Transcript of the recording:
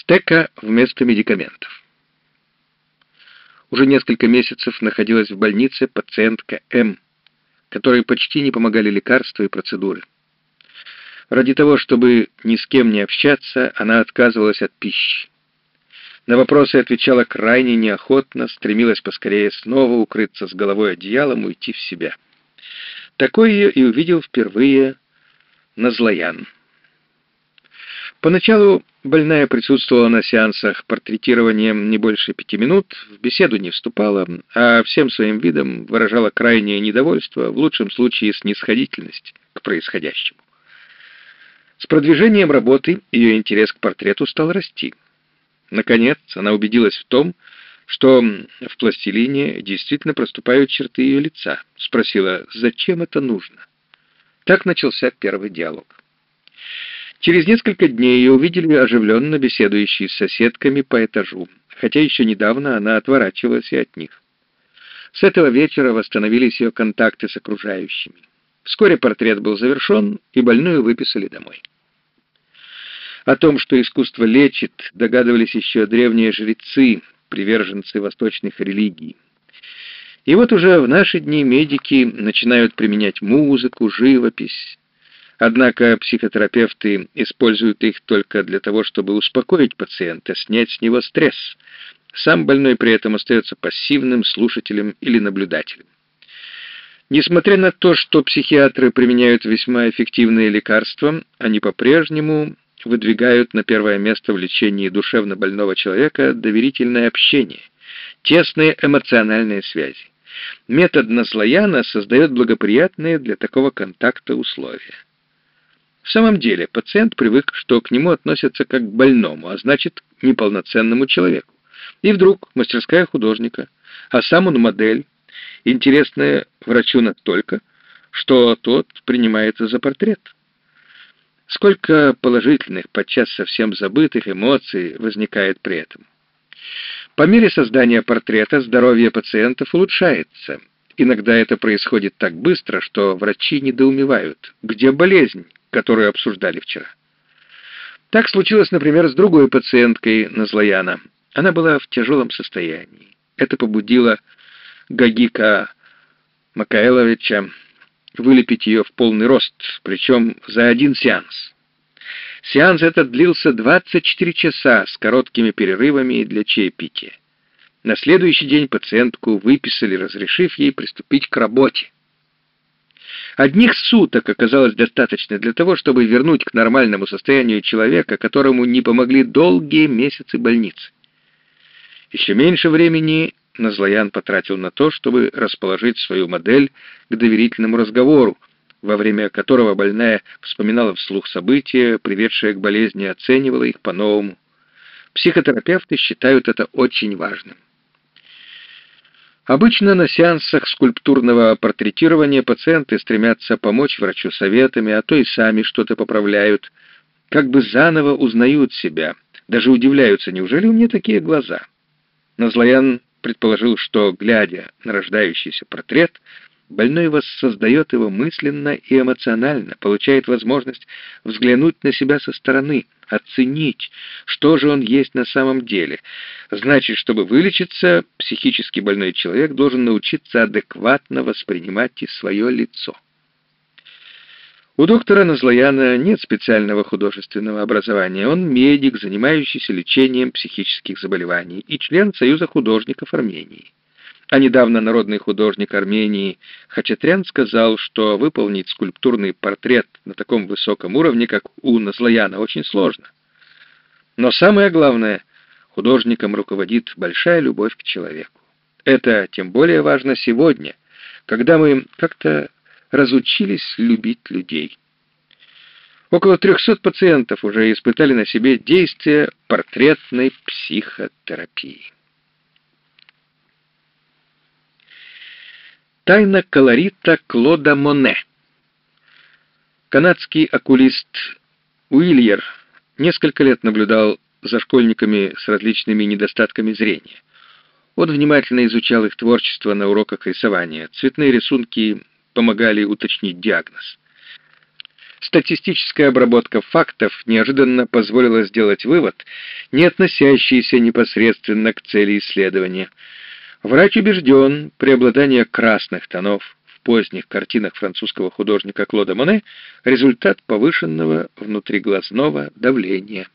Стека вместо медикаментов. Уже несколько месяцев находилась в больнице пациентка М, которой почти не помогали лекарства и процедуры. Ради того, чтобы ни с кем не общаться, она отказывалась от пищи. На вопросы отвечала крайне неохотно, стремилась поскорее снова укрыться с головой одеялом, уйти в себя. Такой ее и увидел впервые Назлоян. Поначалу больная присутствовала на сеансах портретирования не больше пяти минут, в беседу не вступала, а всем своим видом выражала крайнее недовольство, в лучшем случае снисходительность к происходящему. С продвижением работы ее интерес к портрету стал расти. Наконец, она убедилась в том, что в пластилине действительно проступают черты ее лица. Спросила, зачем это нужно? Так начался первый диалог. Через несколько дней ее увидели оживленно беседующей с соседками по этажу, хотя еще недавно она отворачивалась и от них. С этого вечера восстановились ее контакты с окружающими. Вскоре портрет был завершен, и больную выписали домой. О том, что искусство лечит, догадывались еще древние жрецы, приверженцы восточных религий. И вот уже в наши дни медики начинают применять музыку, живопись, Однако психотерапевты используют их только для того, чтобы успокоить пациента, снять с него стресс. Сам больной при этом остается пассивным слушателем или наблюдателем. Несмотря на то, что психиатры применяют весьма эффективные лекарства, они по-прежнему выдвигают на первое место в лечении душевно больного человека доверительное общение, тесные эмоциональные связи. Метод Наслояна создает благоприятные для такого контакта условия. В самом деле, пациент привык, что к нему относятся как к больному, а значит, к неполноценному человеку. И вдруг мастерская художника, а сам он модель, интересная врачу настолько, что тот принимается за портрет. Сколько положительных, подчас совсем забытых эмоций возникает при этом. По мере создания портрета здоровье пациентов улучшается. Иногда это происходит так быстро, что врачи недоумевают, где болезнь, которую обсуждали вчера. Так случилось, например, с другой пациенткой Назлояна. Она была в тяжелом состоянии. Это побудило Гагика Макаэловича вылепить ее в полный рост, причем за один сеанс. Сеанс этот длился 24 часа с короткими перерывами для чаепития. На следующий день пациентку выписали, разрешив ей приступить к работе. Одних суток оказалось достаточно для того, чтобы вернуть к нормальному состоянию человека, которому не помогли долгие месяцы больницы. Еще меньше времени Назлоян потратил на то, чтобы расположить свою модель к доверительному разговору, во время которого больная вспоминала вслух события, приведшие к болезни, оценивала их по-новому. Психотерапевты считают это очень важным. Обычно на сеансах скульптурного портретирования пациенты стремятся помочь врачу советами, а то и сами что-то поправляют, как бы заново узнают себя, даже удивляются, неужели у меня такие глаза? Назлоян предположил, что, глядя на рождающийся портрет, Больной воссоздает его мысленно и эмоционально, получает возможность взглянуть на себя со стороны, оценить, что же он есть на самом деле. Значит, чтобы вылечиться, психически больной человек должен научиться адекватно воспринимать и свое лицо. У доктора Назлояна нет специального художественного образования. Он медик, занимающийся лечением психических заболеваний и член Союза художников Армении. А недавно народный художник Армении Хачатрян сказал, что выполнить скульптурный портрет на таком высоком уровне, как у Назлояна, очень сложно. Но самое главное, художником руководит большая любовь к человеку. Это тем более важно сегодня, когда мы как-то разучились любить людей. Около 300 пациентов уже испытали на себе действие портретной психотерапии. Тайна колорита Клода Моне. Канадский окулист Уильер несколько лет наблюдал за школьниками с различными недостатками зрения. Он внимательно изучал их творчество на уроках рисования. Цветные рисунки помогали уточнить диагноз. Статистическая обработка фактов неожиданно позволила сделать вывод, не относящийся непосредственно к цели исследования. Врач убежден, преобладание красных тонов в поздних картинах французского художника Клода Моне — результат повышенного внутриглазного давления.